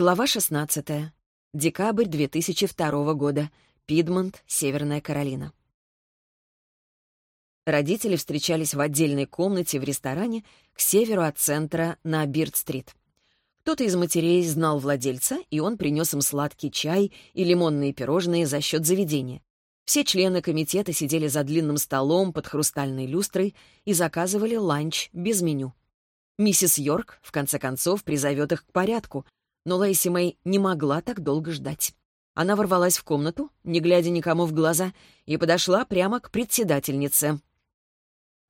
Глава 16. Декабрь 2002 года. Пидмонт, Северная Каролина. Родители встречались в отдельной комнате в ресторане к северу от центра на Бирд-стрит. Кто-то из матерей знал владельца, и он принес им сладкий чай и лимонные пирожные за счет заведения. Все члены комитета сидели за длинным столом под хрустальной люстрой и заказывали ланч без меню. Миссис Йорк, в конце концов, призовет их к порядку, но Лейси Мэй не могла так долго ждать. Она ворвалась в комнату, не глядя никому в глаза, и подошла прямо к председательнице.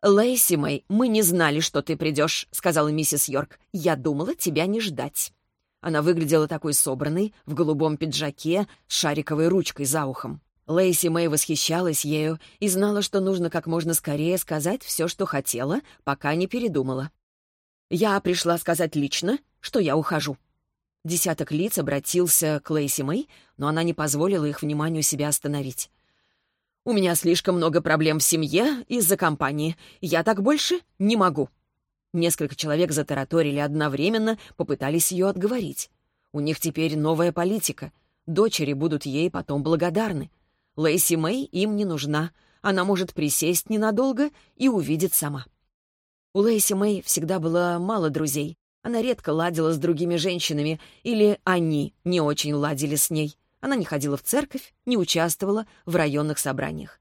«Лейси Мэй, мы не знали, что ты придешь», — сказала миссис Йорк. «Я думала тебя не ждать». Она выглядела такой собранной, в голубом пиджаке, с шариковой ручкой за ухом. Лейси Мэй восхищалась ею и знала, что нужно как можно скорее сказать все, что хотела, пока не передумала. «Я пришла сказать лично, что я ухожу», Десяток лиц обратился к Лейси Мэй, но она не позволила их вниманию себя остановить. «У меня слишком много проблем в семье из-за компании. Я так больше не могу». Несколько человек затараторили одновременно, попытались ее отговорить. У них теперь новая политика. Дочери будут ей потом благодарны. Лейси Мэй им не нужна. Она может присесть ненадолго и увидит сама. У Лейси Мэй всегда было мало друзей. Она редко ладила с другими женщинами, или они не очень ладили с ней. Она не ходила в церковь, не участвовала в районных собраниях.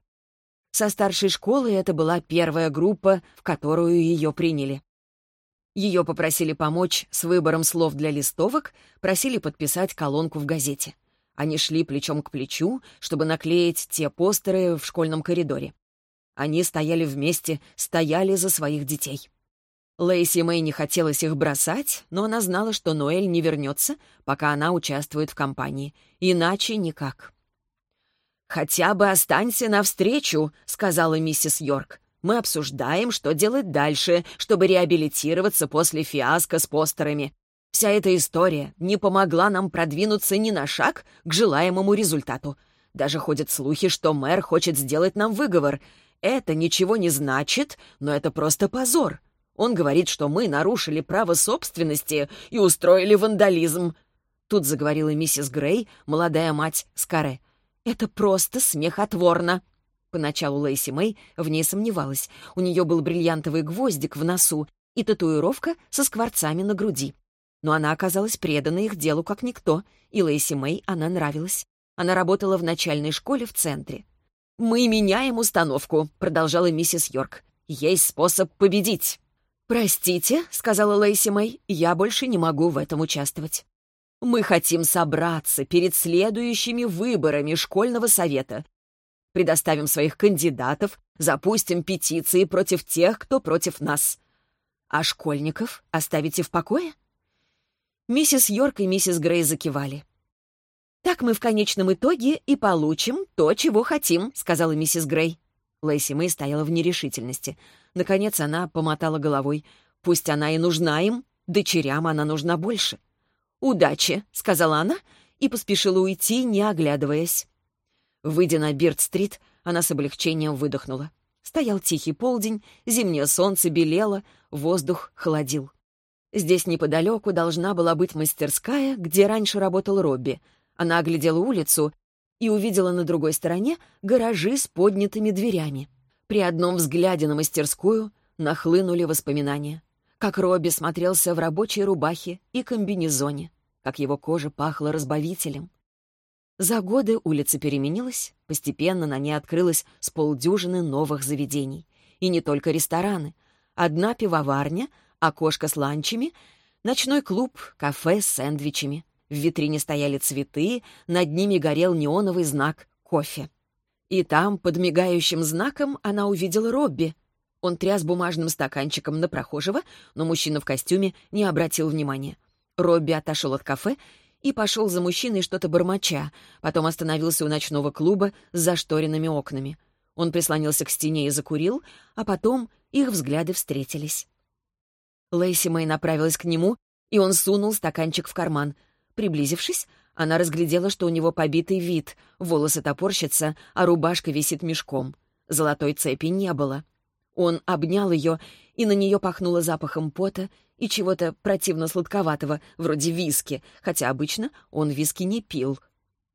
Со старшей школы это была первая группа, в которую ее приняли. Ее попросили помочь с выбором слов для листовок, просили подписать колонку в газете. Они шли плечом к плечу, чтобы наклеить те постеры в школьном коридоре. Они стояли вместе, стояли за своих детей. Лейси Мэй не хотелось их бросать, но она знала, что Ноэль не вернется, пока она участвует в кампании. Иначе никак. «Хотя бы останься навстречу», — сказала миссис Йорк. «Мы обсуждаем, что делать дальше, чтобы реабилитироваться после фиаско с постерами. Вся эта история не помогла нам продвинуться ни на шаг к желаемому результату. Даже ходят слухи, что мэр хочет сделать нам выговор. Это ничего не значит, но это просто позор. Он говорит, что мы нарушили право собственности и устроили вандализм. Тут заговорила миссис Грей, молодая мать Скаре. «Это просто смехотворно». Поначалу Лейси Мэй в ней сомневалась. У нее был бриллиантовый гвоздик в носу и татуировка со скворцами на груди. Но она оказалась предана их делу как никто, и Лейси Мэй она нравилась. Она работала в начальной школе в центре. «Мы меняем установку», — продолжала миссис Йорк. «Есть способ победить». «Простите», — сказала Лейси Мэй, — «я больше не могу в этом участвовать». «Мы хотим собраться перед следующими выборами школьного совета. Предоставим своих кандидатов, запустим петиции против тех, кто против нас. А школьников оставите в покое?» Миссис Йорк и миссис Грей закивали. «Так мы в конечном итоге и получим то, чего хотим», — сказала миссис Грей. Лейси Мэй стояла в нерешительности — Наконец она помотала головой. «Пусть она и нужна им, дочерям она нужна больше». «Удачи», — сказала она и поспешила уйти, не оглядываясь. Выйдя на Бирд-стрит, она с облегчением выдохнула. Стоял тихий полдень, зимнее солнце белело, воздух холодил. Здесь неподалеку должна была быть мастерская, где раньше работал Робби. Она оглядела улицу и увидела на другой стороне гаражи с поднятыми дверями. При одном взгляде на мастерскую нахлынули воспоминания. Как Робби смотрелся в рабочей рубахе и комбинезоне, как его кожа пахла разбавителем. За годы улица переменилась, постепенно на ней открылось с полдюжины новых заведений. И не только рестораны. Одна пивоварня, окошко с ланчами, ночной клуб, кафе с сэндвичами. В витрине стояли цветы, над ними горел неоновый знак «Кофе». И там, под мигающим знаком, она увидела Робби. Он тряс бумажным стаканчиком на прохожего, но мужчина в костюме не обратил внимания. Робби отошел от кафе и пошел за мужчиной что-то бормоча, потом остановился у ночного клуба с зашторенными окнами. Он прислонился к стене и закурил, а потом их взгляды встретились. Лейси Мэй направилась к нему, и он сунул стаканчик в карман. Приблизившись, она разглядела, что у него побитый вид, волосы топорщатся, а рубашка висит мешком. Золотой цепи не было. Он обнял ее, и на нее пахнуло запахом пота и чего-то противно-сладковатого, вроде виски, хотя обычно он виски не пил.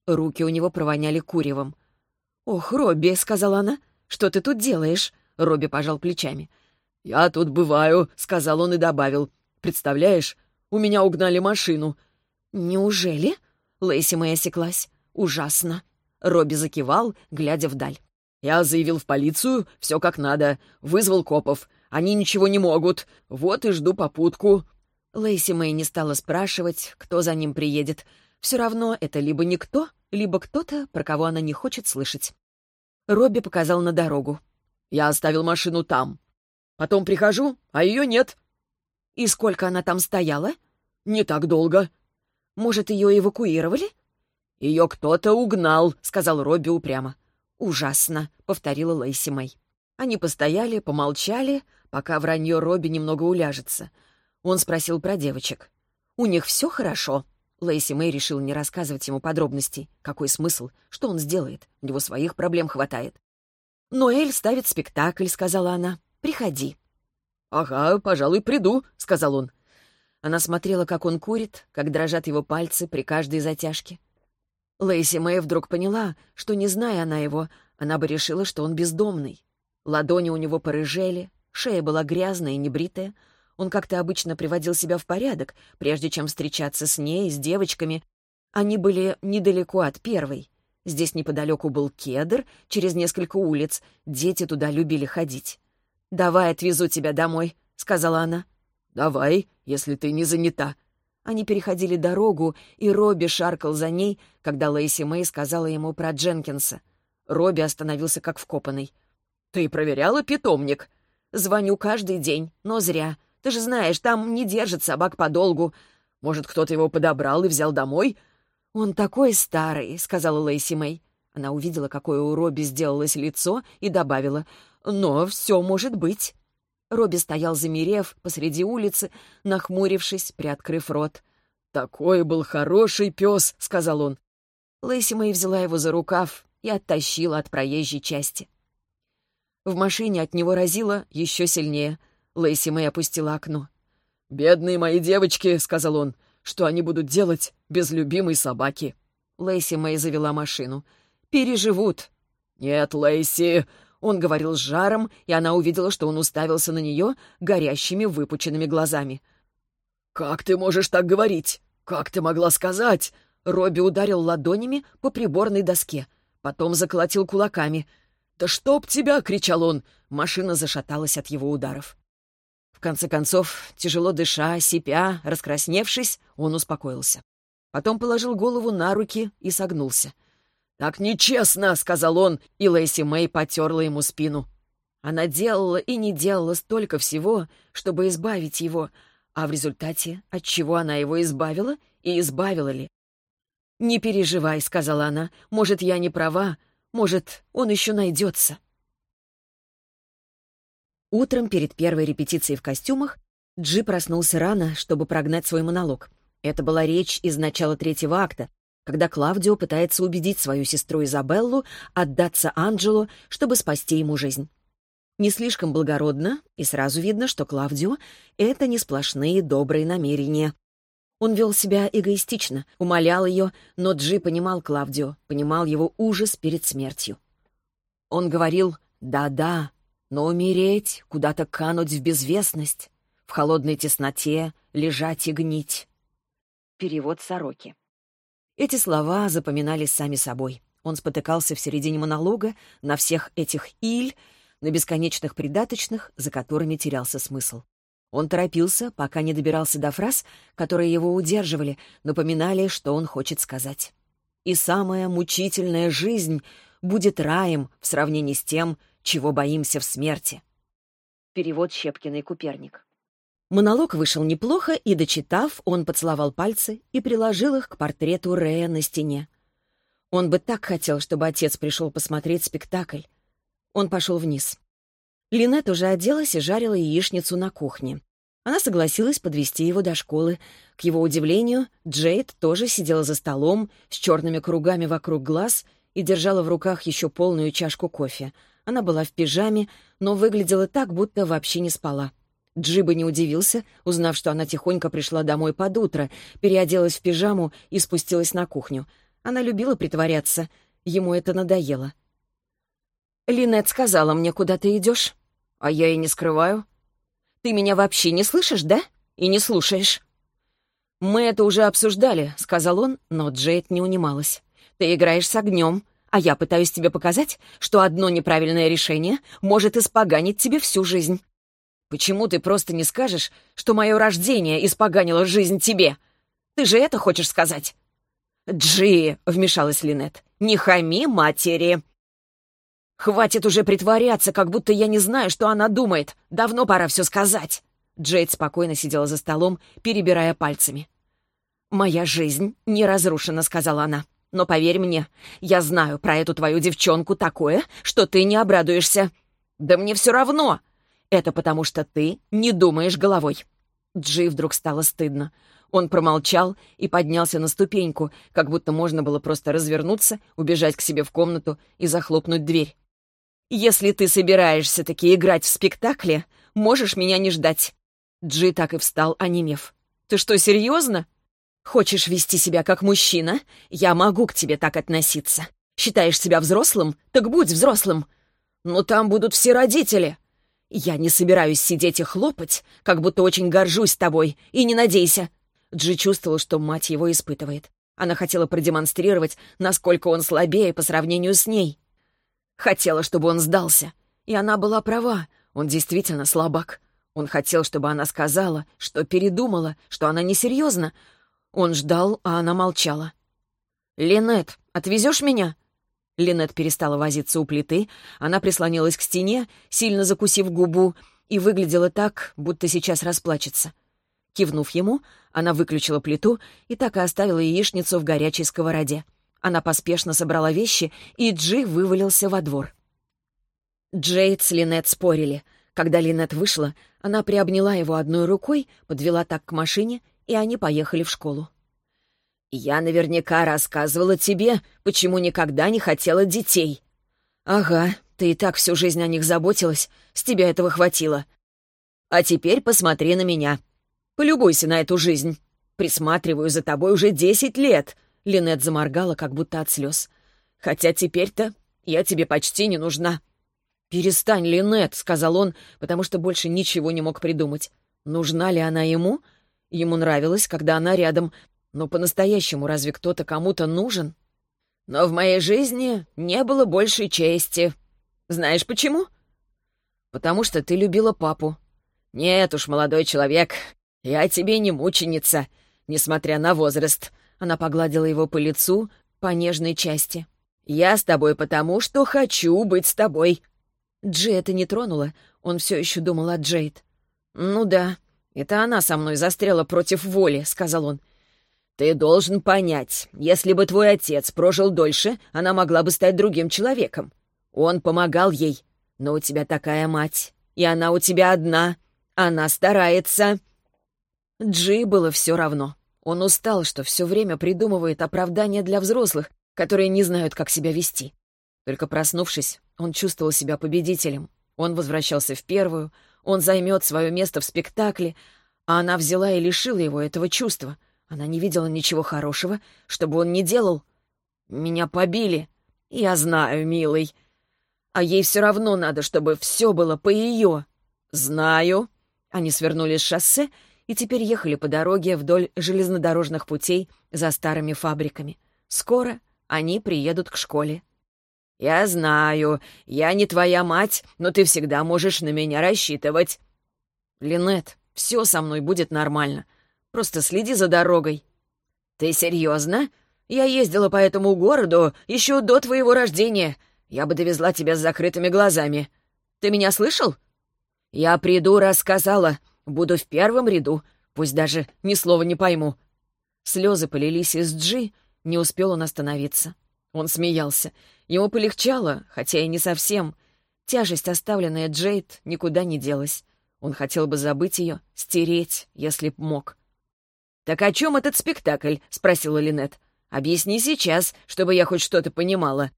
Руки у него провоняли куревом. «Ох, Робби», — сказала она, — «что ты тут делаешь?» Робби пожал плечами. «Я тут бываю», — сказал он и добавил. «Представляешь, у меня угнали машину». «Неужели?» — Лэйси моя осеклась. «Ужасно». Робби закивал, глядя вдаль. «Я заявил в полицию, все как надо. Вызвал копов. Они ничего не могут. Вот и жду попутку». Лэйси Мэй не стала спрашивать, кто за ним приедет. Все равно это либо никто, либо кто-то, про кого она не хочет слышать. Робби показал на дорогу. «Я оставил машину там. Потом прихожу, а ее нет». «И сколько она там стояла?» «Не так долго». «Может, ее эвакуировали?» «Ее кто-то угнал», — сказал Робби упрямо. «Ужасно», — повторила Лейси Мэй. Они постояли, помолчали, пока вранье Робби немного уляжется. Он спросил про девочек. «У них все хорошо?» Лейси Мэй решил не рассказывать ему подробностей. Какой смысл? Что он сделает? У него своих проблем хватает. «Ноэль ставит спектакль», — сказала она. «Приходи». «Ага, пожалуй, приду», — сказал он. Она смотрела, как он курит, как дрожат его пальцы при каждой затяжке. Лейси Мэй вдруг поняла, что, не зная она его, она бы решила, что он бездомный. Ладони у него порыжели, шея была грязная и небритая. Он как-то обычно приводил себя в порядок, прежде чем встречаться с ней, с девочками. Они были недалеко от первой. Здесь неподалеку был кедр, через несколько улиц. Дети туда любили ходить. «Давай отвезу тебя домой», — сказала она. «Давай, если ты не занята», они переходили дорогу, и Робби шаркал за ней, когда Лейси Мэй сказала ему про Дженкинса. Робби остановился как вкопанный. «Ты проверяла питомник?» «Звоню каждый день, но зря. Ты же знаешь, там не держат собак подолгу. Может, кто-то его подобрал и взял домой?» «Он такой старый», — сказала Лейси Мэй. Она увидела, какое у Робби сделалось лицо, и добавила, «Но все может быть». Робби стоял замерев посреди улицы, нахмурившись, приоткрыв рот. «Такой был хороший пес», — сказал он. Лэйси Мэй взяла его за рукав и оттащила от проезжей части. В машине от него разило еще сильнее. Лэйси Мэй опустила окно. «Бедные мои девочки», — сказал он, — «что они будут делать без любимой собаки?» Лэйси Мэй завела машину. «Переживут». «Нет, Лэйси», он говорил с жаром, и она увидела, что он уставился на нее горящими выпученными глазами. «Как ты можешь так говорить? Как ты могла сказать?» Робби ударил ладонями по приборной доске, потом заколотил кулаками. «Да чтоб тебя!» — кричал он. Машина зашаталась от его ударов. В конце концов, тяжело дыша, сипя, раскрасневшись, он успокоился. Потом положил голову на руки и согнулся. «Так нечестно!» — сказал он, и Лэйси Мэй потерла ему спину. Она делала и не делала столько всего, чтобы избавить его, а в результате от чего она его избавила и избавила ли? «Не переживай», — сказала она, — «может, я не права, может, он еще найдется». Утром перед первой репетицией в костюмах Джи проснулся рано, чтобы прогнать свой монолог. Это была речь из начала третьего акта, когда Клавдио пытается убедить свою сестру Изабеллу отдаться Анджело, чтобы спасти ему жизнь. Не слишком благородно, и сразу видно, что Клавдио — это не сплошные добрые намерения. Он вел себя эгоистично, умолял ее, но Джи понимал Клавдио, понимал его ужас перед смертью. Он говорил «да-да», но умереть, куда-то кануть в безвестность, в холодной тесноте лежать и гнить. Перевод Сороки. Эти слова запоминались сами собой. Он спотыкался в середине монолога на всех этих «иль», на бесконечных придаточных, за которыми терялся смысл. Он торопился, пока не добирался до фраз, которые его удерживали, напоминали, что он хочет сказать. «И самая мучительная жизнь будет раем в сравнении с тем, чего боимся в смерти». Перевод Щепкина и Куперник. Монолог вышел неплохо, и, дочитав, он поцеловал пальцы и приложил их к портрету Рея на стене. Он бы так хотел, чтобы отец пришел посмотреть спектакль. Он пошел вниз. Линет уже оделась и жарила яичницу на кухне. Она согласилась подвести его до школы. К его удивлению, Джейд тоже сидела за столом с черными кругами вокруг глаз и держала в руках еще полную чашку кофе. Она была в пижаме, но выглядела так, будто вообще не спала. Джиба не удивился, узнав, что она тихонько пришла домой под утро, переоделась в пижаму и спустилась на кухню. Она любила притворяться. Ему это надоело. «Линет сказала мне, куда ты идешь, а я и не скрываю. Ты меня вообще не слышишь, да? И не слушаешь?» «Мы это уже обсуждали», — сказал он, но Джейд не унималась. «Ты играешь с огнем, а я пытаюсь тебе показать, что одно неправильное решение может испоганить тебе всю жизнь. Почему ты просто не скажешь, что мое рождение испоганило жизнь тебе? Ты же это хочешь сказать?» «Джи», — вмешалась Линет, — «не хами матери». «Хватит уже притворяться, как будто я не знаю, что она думает. Давно пора все сказать». Джейд спокойно сидела за столом, перебирая пальцами. «Моя жизнь не разрушена», — сказала она. «Но поверь мне, я знаю про эту твою девчонку такое, что ты не обрадуешься». «Да мне все равно!» «Это потому что ты не думаешь головой». Джи вдруг стало стыдно. Он промолчал и поднялся на ступеньку, как будто можно было просто развернуться, убежать к себе в комнату и захлопнуть дверь. «Если ты собираешься таки играть в спектакле, можешь меня не ждать». Джи так и встал, онемев. «Ты что, серьезно?» Хочешь вести себя как мужчина? Я могу к тебе так относиться. Считаешь себя взрослым? Так будь взрослым. Но там будут все родители. Я не собираюсь сидеть и хлопать, как будто очень горжусь тобой, и не надейся. Джи чувствовала, что мать его испытывает. Она хотела продемонстрировать, насколько он слабее по сравнению с ней. Хотела, чтобы он сдался. И она была права, он действительно слабак. Он хотел, чтобы она сказала, что передумала, что она несерьезна, он ждал, а она молчала. «Линет, отвезешь меня?» Линет перестала возиться у плиты, она прислонилась к стене, сильно закусив губу, и выглядела так, будто сейчас расплачется. Кивнув ему, она выключила плиту и так и оставила яичницу в горячей сковороде. Она поспешно собрала вещи, и Джи вывалился во двор. Джейд с Линет спорили. Когда Линет вышла, она приобняла его одной рукой, подвела так к машине и они поехали в школу. «Я наверняка рассказывала тебе, почему никогда не хотела детей». «Ага, ты и так всю жизнь о них заботилась, с тебя этого хватило. А теперь посмотри на меня. Полюбуйся на эту жизнь. Присматриваю за тобой уже десять лет». Линет заморгала, как будто от слез. «Хотя теперь-то я тебе почти не нужна». «Перестань, Линет», — сказал он, потому что больше ничего не мог придумать. Нужна ли она ему? Ему нравилось, когда она рядом, но по-настоящему разве кто-то кому-то нужен? Но в моей жизни не было большей чести. Знаешь почему? Потому что ты любила папу. Нет уж, молодой человек, я тебе не мученица, несмотря на возраст. Она погладила его по лицу, по нежной части. «Я с тобой потому, что хочу быть с тобой». Джи это не тронуло, он все еще думал о Джейд. «Ну да, «Это она со мной застряла против воли», — сказал он. «Ты должен понять, если бы твой отец прожил дольше, она могла бы стать другим человеком. Он помогал ей, но у тебя такая мать, и она у тебя одна. Она старается». Джи было все равно. Он устал, что все время придумывает оправдания для взрослых, которые не знают, как себя вести. Только проснувшись, он чувствовал себя победителем. Он возвращался в первую, он займет свое место в спектакле, а она взяла и лишила его этого чувства. Она не видела ничего хорошего, чтобы он не делал. Меня побили. Я знаю, милый. А ей все равно надо, чтобы все было по ее. Знаю. Они свернули с шоссе и теперь ехали по дороге вдоль железнодорожных путей за старыми фабриками. Скоро они приедут к школе. «Я знаю, я не твоя мать, но ты всегда можешь на меня рассчитывать». «Линет, все со мной будет нормально. Просто следи за дорогой». «Ты серьезно? Я ездила по этому городу еще до твоего рождения. Я бы довезла тебя с закрытыми глазами. Ты меня слышал?» «Я приду, рассказала. Буду в первом ряду. Пусть даже ни слова не пойму». Слезы полились из Джи, не успел он остановиться. Он смеялся. Ему полегчало, хотя и не совсем. Тяжесть, оставленная Джейд, никуда не делась. Он хотел бы забыть ее, стереть, если б мог. «Так о чем этот спектакль?» — спросила Линет. «Объясни сейчас, чтобы я хоть что-то понимала».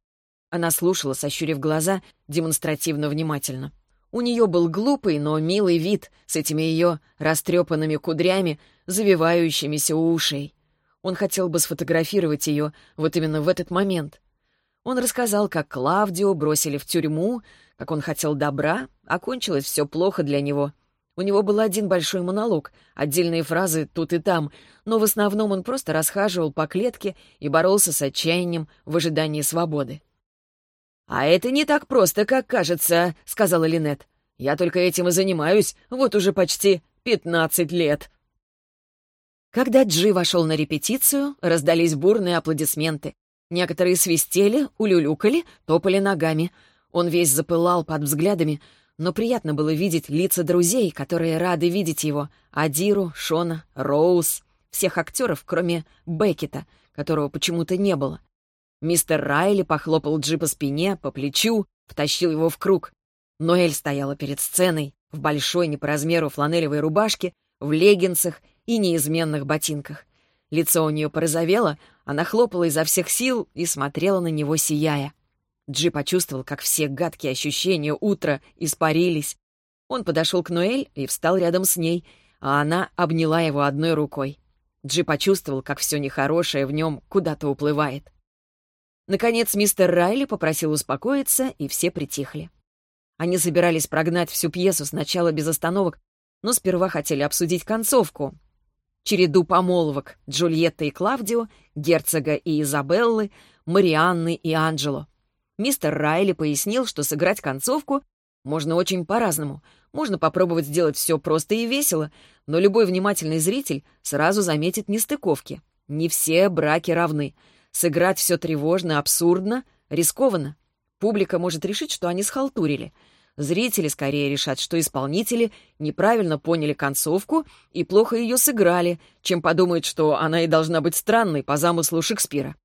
Она слушала, сощурив глаза, демонстративно внимательно. У нее был глупый, но милый вид с этими ее растрепанными кудрями, завивающимися у ушей. Он хотел бы сфотографировать ее вот именно в этот момент. Он рассказал, как Клавдио бросили в тюрьму, как он хотел добра, а кончилось все плохо для него. У него был один большой монолог, отдельные фразы тут и там, но в основном он просто расхаживал по клетке и боролся с отчаянием в ожидании свободы. «А это не так просто, как кажется», — сказала Линет. «Я только этим и занимаюсь, вот уже почти пятнадцать лет». Когда Джи вошел на репетицию, раздались бурные аплодисменты. Некоторые свистели, улюлюкали, топали ногами. Он весь запылал под взглядами, но приятно было видеть лица друзей, которые рады видеть его. Адиру, Шона, Роуз, всех актеров, кроме Беккета, которого почему-то не было. Мистер Райли похлопал Джи по спине, по плечу, втащил его в круг. Ноэль стояла перед сценой в большой не по размеру фланелевой рубашке, в леггинсах и неизменных ботинках. Лицо у нее порозовело, она хлопала изо всех сил и смотрела на него, сияя. Джи почувствовал, как все гадкие ощущения утра испарились. Он подошел к Ноэль и встал рядом с ней, а она обняла его одной рукой. Джи почувствовал, как все нехорошее в нем куда-то уплывает. Наконец мистер Райли попросил успокоиться, и все притихли. Они собирались прогнать всю пьесу сначала без остановок, но сперва хотели обсудить концовку. Череду помолвок Джульетты и Клавдио, герцога и Изабеллы, Марианны и Анджело. Мистер Райли пояснил, что сыграть концовку можно очень по-разному. Можно попробовать сделать все просто и весело, но любой внимательный зритель сразу заметит нестыковки. Не все браки равны. Сыграть все тревожно, абсурдно, рискованно. Публика может решить, что они схалтурили — Зрители скорее решат, что исполнители неправильно поняли концовку и плохо ее сыграли, чем подумают, что она и должна быть странной по замыслу Шекспира.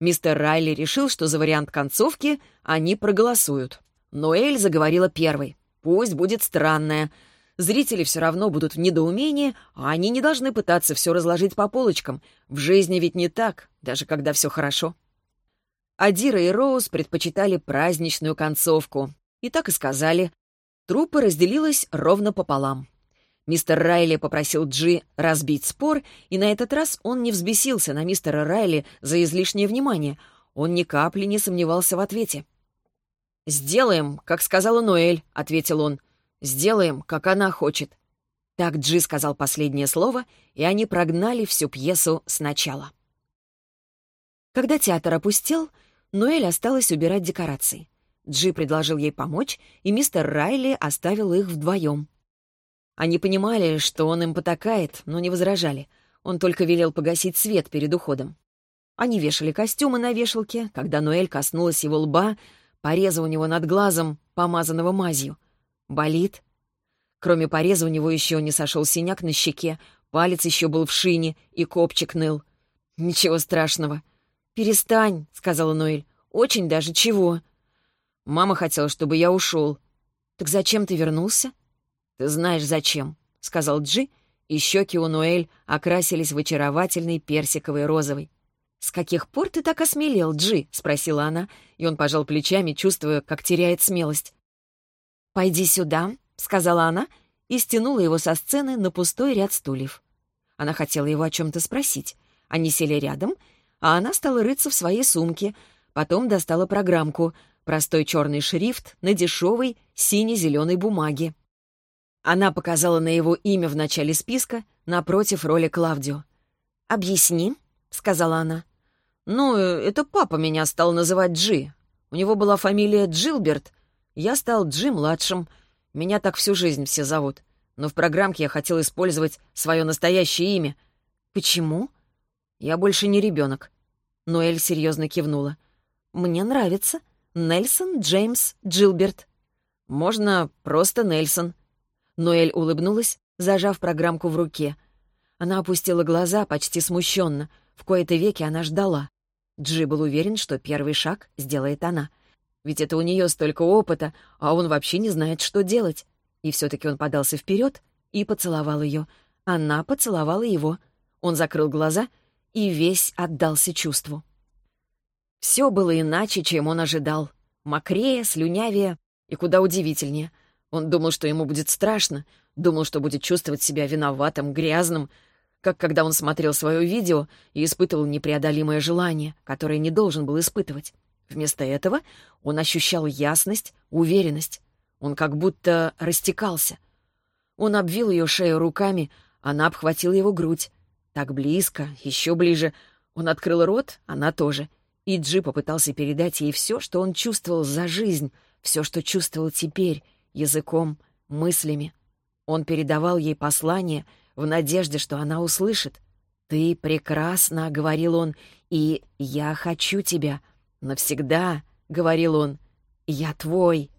Мистер Райли решил, что за вариант концовки они проголосуют. Ноэль заговорила первой. «Пусть будет странная. Зрители все равно будут в недоумении, а они не должны пытаться все разложить по полочкам. В жизни ведь не так, даже когда все хорошо». Адира и Роуз предпочитали праздничную концовку, и так и сказали. Труппа разделилась ровно пополам. Мистер Райли попросил Джи разбить спор, и на этот раз он не взбесился на мистера Райли за излишнее внимание. Он ни капли не сомневался в ответе. «Сделаем, как сказала Ноэль», — ответил он. «Сделаем, как она хочет». Так Джи сказал последнее слово, и они прогнали всю пьесу сначала. Когда театр опустел, Ноэль осталась убирать декорации. Джи предложил ей помочь, и мистер Райли оставил их вдвоем. Они понимали, что он им потакает, но не возражали. Он только велел погасить свет перед уходом. Они вешали костюмы на вешалке, когда Ноэль коснулась его лба, пореза у него над глазом, помазанного мазью. Болит. Кроме пореза у него еще не сошел синяк на щеке, палец еще был в шине, и копчик ныл. «Ничего страшного». «Перестань», — сказала Ноэль. «Очень даже чего». Мама хотела, чтобы я ушел. «Так зачем ты вернулся?» «Ты знаешь, зачем», — сказал Джи, и щеки у Ноэль окрасились в очаровательный персиковый розовый. «С каких пор ты так осмелел, Джи?» — спросила она, и он пожал плечами, чувствуя, как теряет смелость. «Пойди сюда», — сказала она, и стянула его со сцены на пустой ряд стульев. Она хотела его о чем-то спросить. Они сели рядом, а она стала рыться в своей сумке, потом достала программку — Простой черный шрифт на дешевой сине-зеленой бумаге. Она показала на его имя в начале списка, напротив роли Клавдио. «Объясни», — сказала она. «Ну, это папа меня стал называть Джи. У него была фамилия Джилберт. Я стал Джи-младшим. Меня так всю жизнь все зовут. Но в программке я хотел использовать свое настоящее имя. Почему? Я больше не ребенок. Ноэль серьезно кивнула. «Мне нравится. Нельсон Джеймс Джилберт. Можно просто Нельсон. Ноэль улыбнулась, зажав программку в руке. Она опустила глаза почти смущенно. В кои-то веки она ждала. Джи был уверен, что первый шаг сделает она. Ведь это у нее столько опыта, а он вообще не знает, что делать. И все-таки он подался вперед и поцеловал ее. Она поцеловала его. Он закрыл глаза и весь отдался чувству. Все было иначе, чем он ожидал. мокрее, слюнявее и куда удивительнее. Он думал, что ему будет страшно, думал, что будет чувствовать себя виноватым, грязным, как когда он смотрел свое видео и испытывал непреодолимое желание, которое не должен был испытывать. Вместо этого он ощущал ясность, уверенность. Он как будто растекался. Он обвил ее шею руками, она обхватила его грудь. Так близко, еще ближе. Он открыл рот, она тоже. И Джи попытался передать ей все, что он чувствовал за жизнь, все, что чувствовал теперь, языком, мыслями. Он передавал ей послание в надежде, что она услышит. «Ты прекрасна», — говорил он, — «и я хочу тебя. Навсегда», — говорил он, — «я твой».